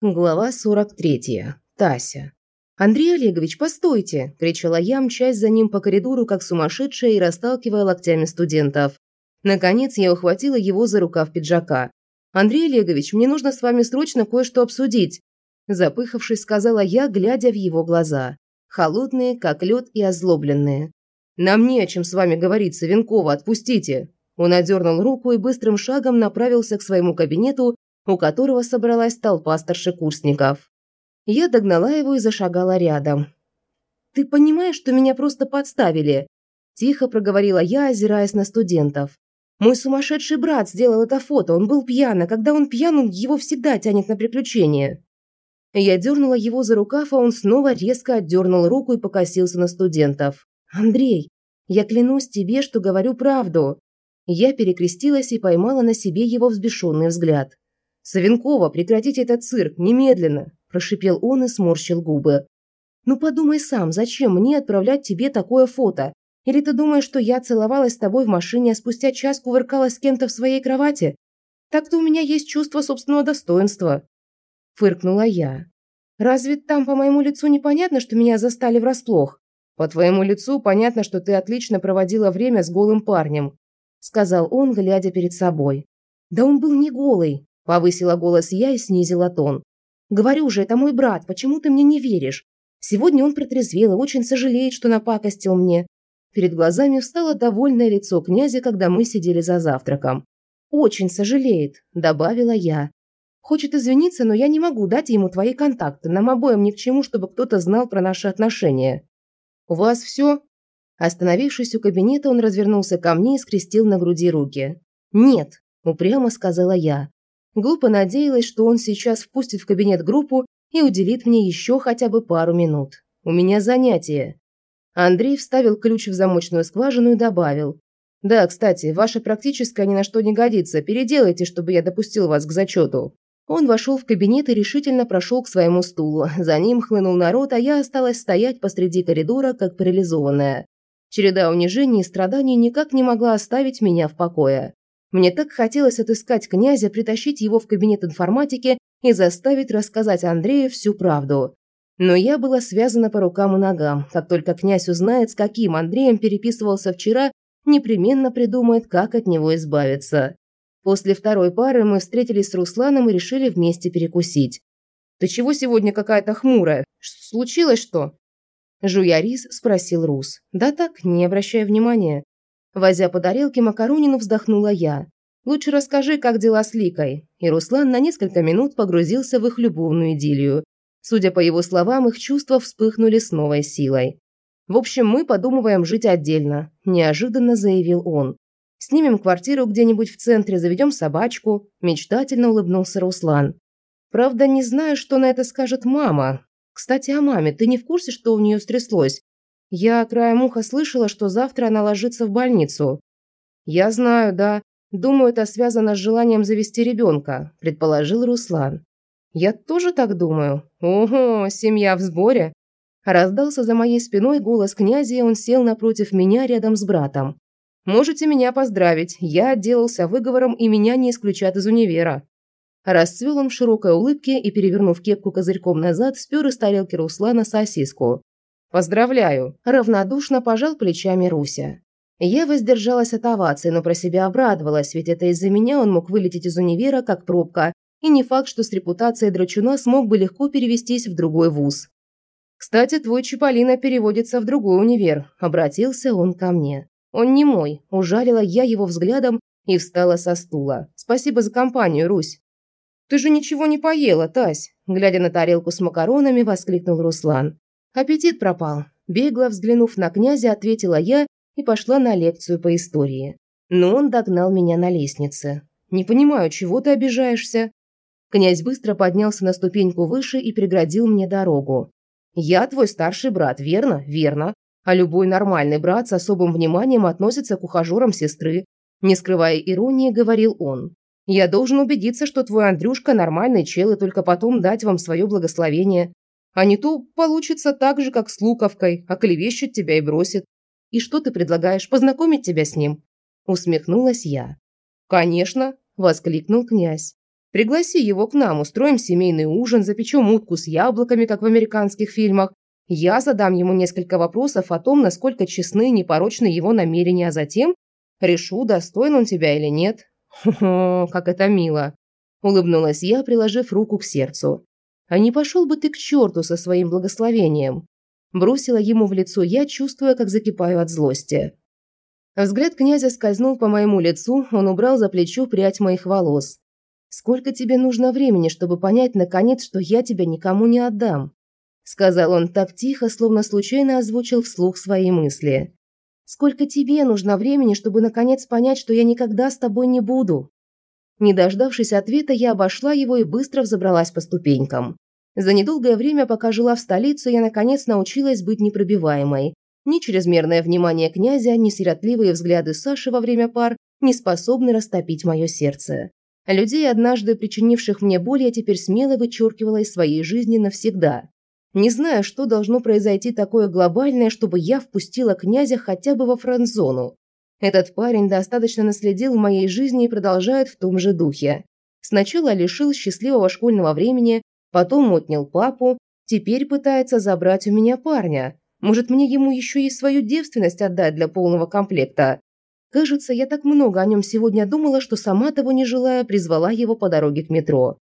Глава 43. Тася. «Андрей Олегович, постойте!» – кричала я, мчась за ним по коридору, как сумасшедшая, и расталкивая локтями студентов. Наконец я ухватила его за рукав пиджака. «Андрей Олегович, мне нужно с вами срочно кое-что обсудить!» Запыхавшись, сказала я, глядя в его глаза. Холодные, как лед, и озлобленные. «Нам не о чем с вами говорить, Савенкова, отпустите!» Он одернул руку и быстрым шагом направился к своему кабинету, у которого собралась толпа старшекурсников. Я догнала его и зашагала рядом. «Ты понимаешь, что меня просто подставили?» Тихо проговорила я, озираясь на студентов. «Мой сумасшедший брат сделал это фото, он был пьян, а когда он пьян, он его всегда тянет на приключения». Я дернула его за рукав, а он снова резко отдернул руку и покосился на студентов. «Андрей, я клянусь тебе, что говорю правду». Я перекрестилась и поймала на себе его взбешенный взгляд. «Савенкова, прекратите этот цирк, немедленно!» – прошипел он и сморщил губы. «Ну подумай сам, зачем мне отправлять тебе такое фото? Или ты думаешь, что я целовалась с тобой в машине, а спустя час кувыркалась с кем-то в своей кровати? Так-то у меня есть чувство собственного достоинства!» Фыркнула я. «Разве там по моему лицу непонятно, что меня застали врасплох?» «По твоему лицу понятно, что ты отлично проводила время с голым парнем», сказал он, глядя перед собой. «Да он был не голый», Повысила голос я и снизила тон. «Говорю же, это мой брат, почему ты мне не веришь? Сегодня он протрезвел и очень сожалеет, что напакостил мне». Перед глазами встало довольное лицо князя, когда мы сидели за завтраком. «Очень сожалеет», – добавила я. «Хочет извиниться, но я не могу дать ему твои контакты. Нам обоим ни к чему, чтобы кто-то знал про наши отношения». «У вас все?» Остановившись у кабинета, он развернулся ко мне и скрестил на груди руки. «Нет», – упрямо сказала я. Глупо надеялась, что он сейчас впустит в кабинет группу и уделит мне еще хотя бы пару минут. У меня занятие. Андрей вставил ключ в замочную скважину и добавил. «Да, кстати, ваша практическая ни на что не годится. Переделайте, чтобы я допустил вас к зачету». Он вошел в кабинет и решительно прошел к своему стулу. За ним хлынул народ, а я осталась стоять посреди коридора, как парализованная. Череда унижений и страданий никак не могла оставить меня в покое. Мне так хотелось отыскать князя, притащить его в кабинет информатики и заставить рассказать Андрею всю правду. Но я была связана по рукам и ногам. Как только князь узнает, с каким Андреем переписывался вчера, непременно придумает, как от него избавиться. После второй пары мы встретились с Русланом и решили вместе перекусить. «Ты чего сегодня какая-то хмурая? Случилось что?» Жуя рис, спросил Рус. «Да так, не обращая внимания». Возя по тарелке макаронину, вздохнула я. «Лучше расскажи, как дела с Ликой». И Руслан на несколько минут погрузился в их любовную идиллию. Судя по его словам, их чувства вспыхнули с новой силой. «В общем, мы подумываем жить отдельно», – неожиданно заявил он. «Снимем квартиру где-нибудь в центре, заведем собачку», – мечтательно улыбнулся Руслан. «Правда, не знаю, что на это скажет мама. Кстати, о маме. Ты не в курсе, что у нее стряслось? Я краем уха слышала, что завтра она ложится в больницу. Я знаю, да. Думаю, это связано с желанием завести ребенка, предположил Руслан. Я тоже так думаю. Ого, семья в сборе. Раздался за моей спиной голос князя, и он сел напротив меня рядом с братом. Можете меня поздравить. Я отделался выговором, и меня не исключат из универа. Расцвел он в широкой улыбке и, перевернув кепку козырьком назад, спер из тарелки Руслана сосиску. «Поздравляю!» – равнодушно пожал плечами Руся. Я воздержалась от овации, но про себя обрадовалась, ведь это из-за меня он мог вылететь из универа как пробка, и не факт, что с репутацией драчуна смог бы легко перевестись в другой вуз. «Кстати, твой Чиполлино переводится в другой универ», – обратился он ко мне. «Он не мой», – ужалила я его взглядом и встала со стула. «Спасибо за компанию, Русь». «Ты же ничего не поела, Тась», – глядя на тарелку с макаронами, воскликнул Руслан. Аппетит пропал. Бегло взглянув на князя, ответила я и пошла на лекцию по истории. Но он догнал меня на лестнице. «Не понимаю, чего ты обижаешься?» Князь быстро поднялся на ступеньку выше и преградил мне дорогу. «Я твой старший брат, верно? Верно. А любой нормальный брат с особым вниманием относится к ухажерам сестры», не скрывая иронии, говорил он. «Я должен убедиться, что твой Андрюшка нормальный чел, и только потом дать вам свое благословение. А не то получится так же, как с Луковкой, оклевещет тебя и бросит. И что ты предлагаешь, познакомить тебя с ним?» Усмехнулась я. «Конечно!» – воскликнул князь. Пригласи его к нам, устроим семейный ужин, запечем утку с яблоками, как в американских фильмах. Я задам ему несколько вопросов о том, насколько честны и непорочны его намерения, а затем решу, достоин он тебя или нет. Хо-хо, как это мило. Улыбнулась я, приложив руку к сердцу. А не пошел бы ты к черту со своим благословением. Бросила ему в лицо я, чувствуя, как закипаю от злости. Взгляд князя скользнул по моему лицу, он убрал за плечо прядь моих волос. «Сколько тебе нужно времени, чтобы понять, наконец, что я тебя никому не отдам?» Сказал он так тихо, словно случайно озвучил вслух свои мысли. «Сколько тебе нужно времени, чтобы наконец понять, что я никогда с тобой не буду?» Не дождавшись ответа, я обошла его и быстро взобралась по ступенькам. За недолгое время, пока жила в столице, я наконец научилась быть непробиваемой. Ни чрезмерное внимание князя, ни сиротливые взгляды Саши во время пар не способны растопить мое сердце. Людей, однажды причинивших мне боль, я теперь смело вычеркивала из своей жизни навсегда. Не знаю, что должно произойти такое глобальное, чтобы я впустила князя хотя бы во франзону. Этот парень достаточно наследил в моей жизни и продолжает в том же духе. Сначала лишил счастливого школьного времени, потом отнял папу, теперь пытается забрать у меня парня. Может, мне ему еще и свою девственность отдать для полного комплекта? Кажется, я так много о нем сегодня думала, что сама того не желая, призвала его по дороге к метро.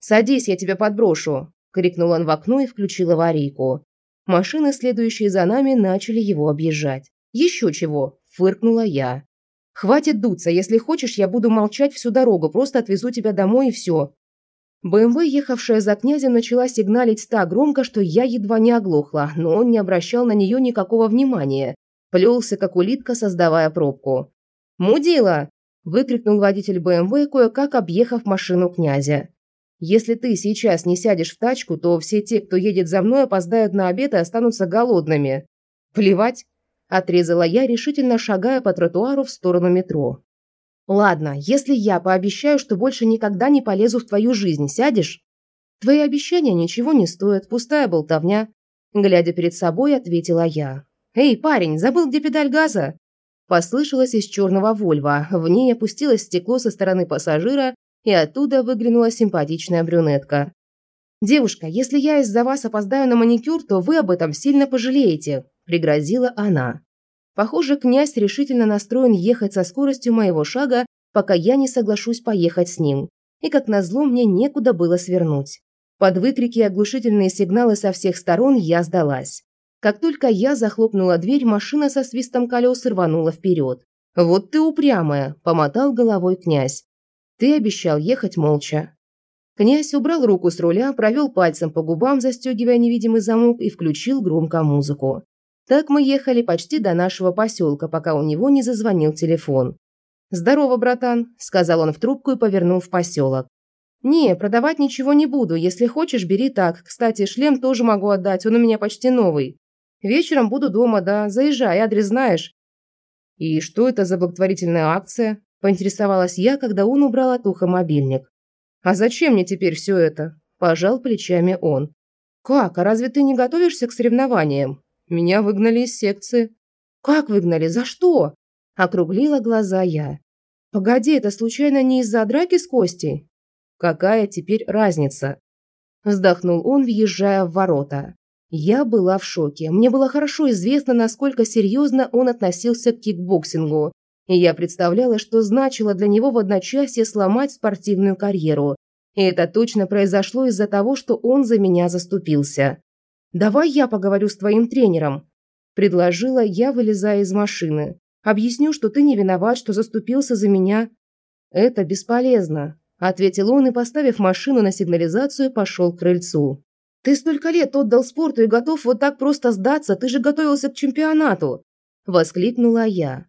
«Садись, я тебя подброшу!» – крикнул он в окно и включил аварийку. Машины, следующие за нами, начали его объезжать. «Еще чего!» Фыркнула я. «Хватит дуться, если хочешь, я буду молчать всю дорогу, просто отвезу тебя домой и все». БМВ, ехавшая за князем, начала сигналить так громко, что я едва не оглохла, но он не обращал на нее никакого внимания. Плелся, как улитка, создавая пробку. «Мудила!» – выкрикнул водитель БМВ, кое-как объехав машину князя. «Если ты сейчас не сядешь в тачку, то все те, кто едет за мной, опоздают на обед и останутся голодными». «Плевать!» Отрезала я, решительно шагая по тротуару в сторону метро. «Ладно, если я пообещаю, что больше никогда не полезу в твою жизнь, сядешь?» «Твои обещания ничего не стоят, пустая болтовня», глядя перед собой, ответила я. «Эй, парень, забыл, где педаль газа?» Послышалось из черного Вольва. В ней опустилось стекло со стороны пассажира, и оттуда выглянула симпатичная брюнетка. «Девушка, если я из-за вас опоздаю на маникюр, то вы об этом сильно пожалеете», – пригрозила она. Похоже, князь решительно настроен ехать со скоростью моего шага, пока я не соглашусь поехать с ним. И как назло мне некуда было свернуть. Под выкрики и оглушительные сигналы со всех сторон я сдалась. Как только я захлопнула дверь, машина со свистом колес рванула вперед. «Вот ты упрямая», – помотал головой князь. «Ты обещал ехать молча». Князь убрал руку с руля, провел пальцем по губам, застегивая невидимый замок и включил громко музыку. Так мы ехали почти до нашего поселка, пока у него не зазвонил телефон. «Здорово, братан», – сказал он в трубку и повернул в поселок. «Не, продавать ничего не буду. Если хочешь, бери так. Кстати, шлем тоже могу отдать, он у меня почти новый. Вечером буду дома, да. Заезжай, адрес знаешь». «И что это за благотворительная акция?» – поинтересовалась я, когда он убрал от уха мобильник. «А зачем мне теперь все это?» – пожал плечами он. «Как? А разве ты не готовишься к соревнованиям?» Меня выгнали из секции. Как выгнали? За что? Округлила глаза я. Погоди, это случайно не из-за драки с Костей? Какая теперь разница? Вздохнул он, въезжая в ворота. Я была в шоке. Мне было хорошо известно, насколько серьезно он относился к кикбоксингу. И я представляла, что значило для него в одночасье сломать спортивную карьеру. И это точно произошло из-за того, что он за меня заступился. «Давай я поговорю с твоим тренером», – предложила я, вылезая из машины. «Объясню, что ты не виноват, что заступился за меня». «Это бесполезно», – ответил он и, поставив машину на сигнализацию, пошел к крыльцу. «Ты столько лет отдал спорту и готов вот так просто сдаться, ты же готовился к чемпионату!» – воскликнула я.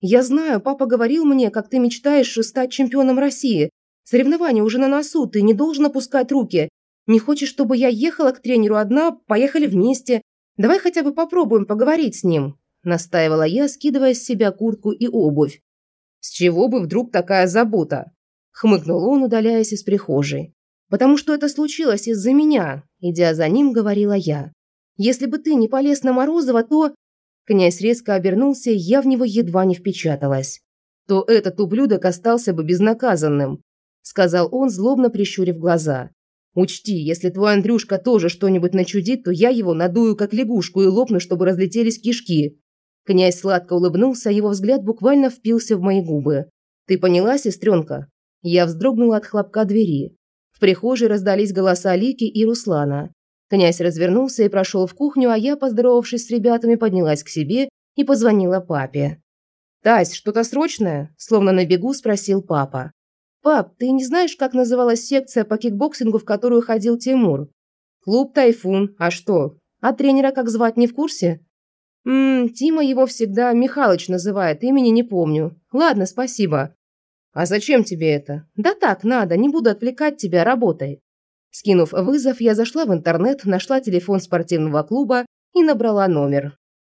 «Я знаю, папа говорил мне, как ты мечтаешь стать чемпионом России. Соревнования уже на носу, ты не должен опускать руки. Не хочешь, чтобы я ехала к тренеру одна? Поехали вместе. Давай хотя бы попробуем поговорить с ним», – настаивала я, скидывая с себя куртку и обувь. «С чего бы вдруг такая забота?» – хмыкнул он, удаляясь из прихожей. «Потому что это случилось из-за меня», – идя за ним, говорила я. «Если бы ты не полез на Морозова, то...» Князь резко обернулся, я в него едва не впечаталась. «То этот ублюдок остался бы безнаказанным. сказал он, злобно прищурив глаза. Учти, если твой Андрюшка тоже что-нибудь начудит, то я его надую как лягушку и лопну, чтобы разлетелись кишки. Князь сладко улыбнулся, его взгляд буквально впился в мои губы. Ты поняла, сестренка? Я вздрогнула от хлопка двери. В прихожей раздались голоса Лики и Руслана. Князь развернулся и прошел в кухню, а я, поздоровавшись с ребятами, поднялась к себе и позвонила папе. «Тась, что-то срочное?» – словно на бегу спросил папа. «Пап, ты не знаешь, как называлась секция по кикбоксингу, в которую ходил Тимур?» «Клуб «Тайфун». А что? А тренера как звать, не в курсе?» «Ммм, Тима его всегда Михалыч называет, имени не помню. Ладно, спасибо». «А зачем тебе это?» «Да так, надо, не буду отвлекать тебя, работай». Скинув вызов, я зашла в интернет, нашла телефон спортивного клуба и набрала номер.